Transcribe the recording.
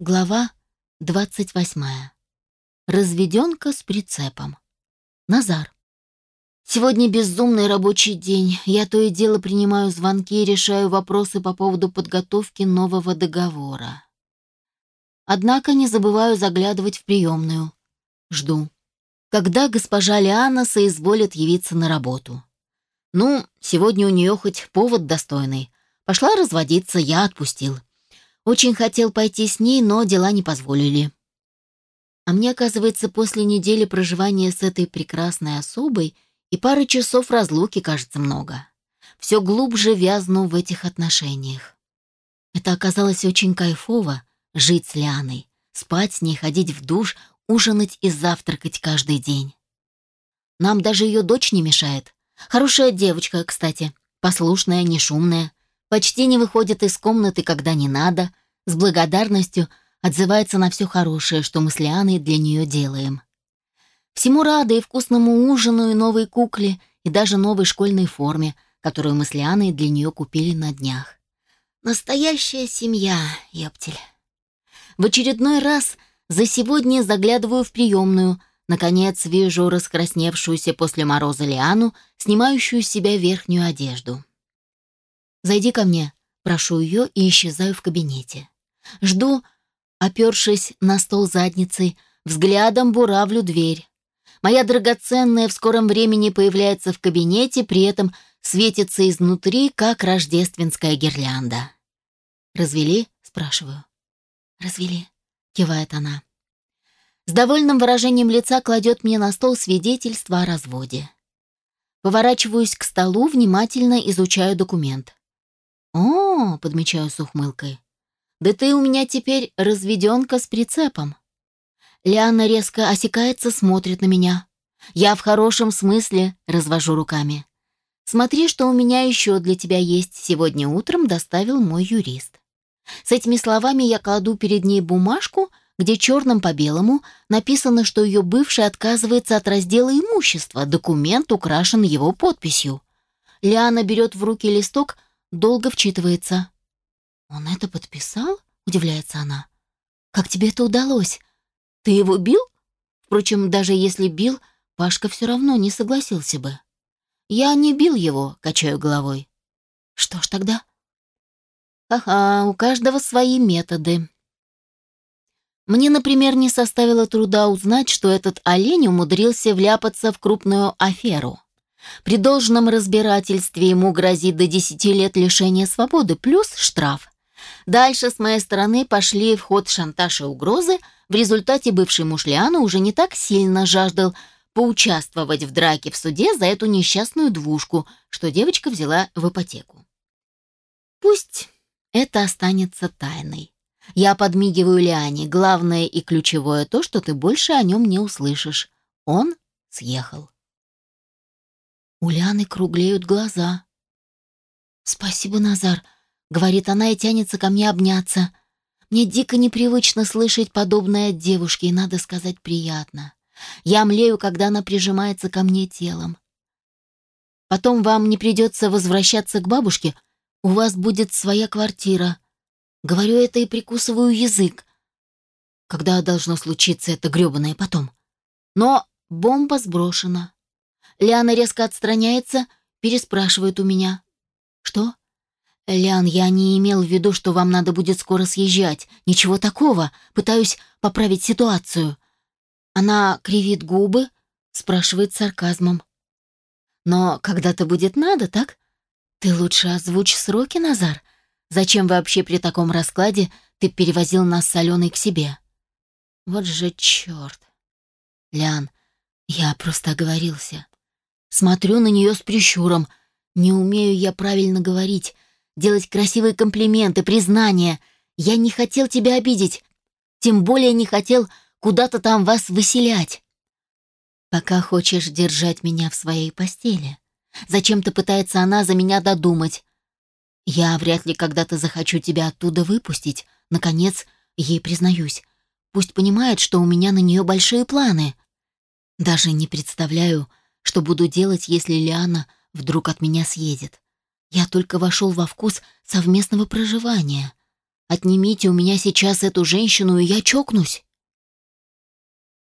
Глава 28. Разведенка с прицепом. Назар. Сегодня безумный рабочий день. Я то и дело принимаю звонки и решаю вопросы по поводу подготовки нового договора. Однако не забываю заглядывать в приемную. Жду. Когда госпожа Лиана соизволит явиться на работу. Ну, сегодня у нее хоть повод достойный. Пошла разводиться, я отпустил. Очень хотел пойти с ней, но дела не позволили. А мне, оказывается, после недели проживания с этой прекрасной особой и пары часов разлуки кажется много. Все глубже вязну в этих отношениях. Это оказалось очень кайфово — жить с Лианой, спать с ней, ходить в душ, ужинать и завтракать каждый день. Нам даже ее дочь не мешает. Хорошая девочка, кстати, послушная, не шумная, почти не выходит из комнаты, когда не надо, с благодарностью отзывается на все хорошее, что мы с Лианой для нее делаем. Всему рада и вкусному ужину, и новой кукле, и даже новой школьной форме, которую мы с Лианой для нее купили на днях. Настоящая семья, ептель. В очередной раз за сегодня заглядываю в приемную, наконец вижу раскрасневшуюся после мороза Лиану, снимающую с себя верхнюю одежду. «Зайди ко мне», прошу ее и исчезаю в кабинете. Жду, опершись на стол задницей, взглядом буравлю дверь. Моя драгоценная в скором времени появляется в кабинете, при этом светится изнутри, как рождественская гирлянда. «Развели?» — спрашиваю. «Развели», — кивает она. С довольным выражением лица кладет мне на стол свидетельство о разводе. Поворачиваюсь к столу, внимательно изучаю документ. «О, — подмечаю с ухмылкой, — да ты у меня теперь разведенка с прицепом». Лиана резко осекается, смотрит на меня. Я в хорошем смысле развожу руками. «Смотри, что у меня еще для тебя есть. Сегодня утром доставил мой юрист». С этими словами я кладу перед ней бумажку, где черным по белому написано, что ее бывший отказывается от раздела имущества. Документ украшен его подписью. Лиана берет в руки листок, долго вчитывается. «Он это подписал?» — удивляется она. «Как тебе это удалось? Ты его бил?» Впрочем, даже если бил, Пашка все равно не согласился бы. «Я не бил его», — качаю головой. «Что ж тогда?» «Ага, у каждого свои методы», мне, например, не составило труда узнать, что этот олень умудрился вляпаться в крупную аферу. При должном разбирательстве ему грозит до 10 лет лишения свободы плюс штраф. Дальше с моей стороны пошли в ход шантаж и угрозы. В результате бывший муж Лиана уже не так сильно жаждал поучаствовать в драке в суде за эту несчастную двушку, что девочка взяла в ипотеку. Пусть это останется тайной. Я подмигиваю Лиане. Главное и ключевое то, что ты больше о нем не услышишь. Он съехал. У Ляны круглеют глаза. «Спасибо, Назар», — говорит она и тянется ко мне обняться. Мне дико непривычно слышать подобное от девушки, и, надо сказать, приятно. Я млею, когда она прижимается ко мне телом. Потом вам не придется возвращаться к бабушке, у вас будет своя квартира. Говорю это и прикусываю язык. Когда должно случиться это грёбаное потом? Но бомба сброшена. Лиана резко отстраняется, переспрашивает у меня. «Что?» «Лян, я не имел в виду, что вам надо будет скоро съезжать. Ничего такого. Пытаюсь поправить ситуацию». Она кривит губы, спрашивает сарказмом. «Но когда-то будет надо, так? Ты лучше озвучь сроки, Назар. Зачем вообще при таком раскладе ты перевозил нас с Аленой к себе?» «Вот же черт!» «Лян, я просто оговорился. Смотрю на нее с прищуром. Не умею я правильно говорить, делать красивые комплименты, признания. Я не хотел тебя обидеть, тем более не хотел куда-то там вас выселять. Пока хочешь держать меня в своей постели. Зачем-то пытается она за меня додумать. Я вряд ли когда-то захочу тебя оттуда выпустить. Наконец, ей признаюсь. Пусть понимает, что у меня на нее большие планы. Даже не представляю, что буду делать, если Лиана вдруг от меня съедет? Я только вошел во вкус совместного проживания. Отнимите у меня сейчас эту женщину, и я чокнусь.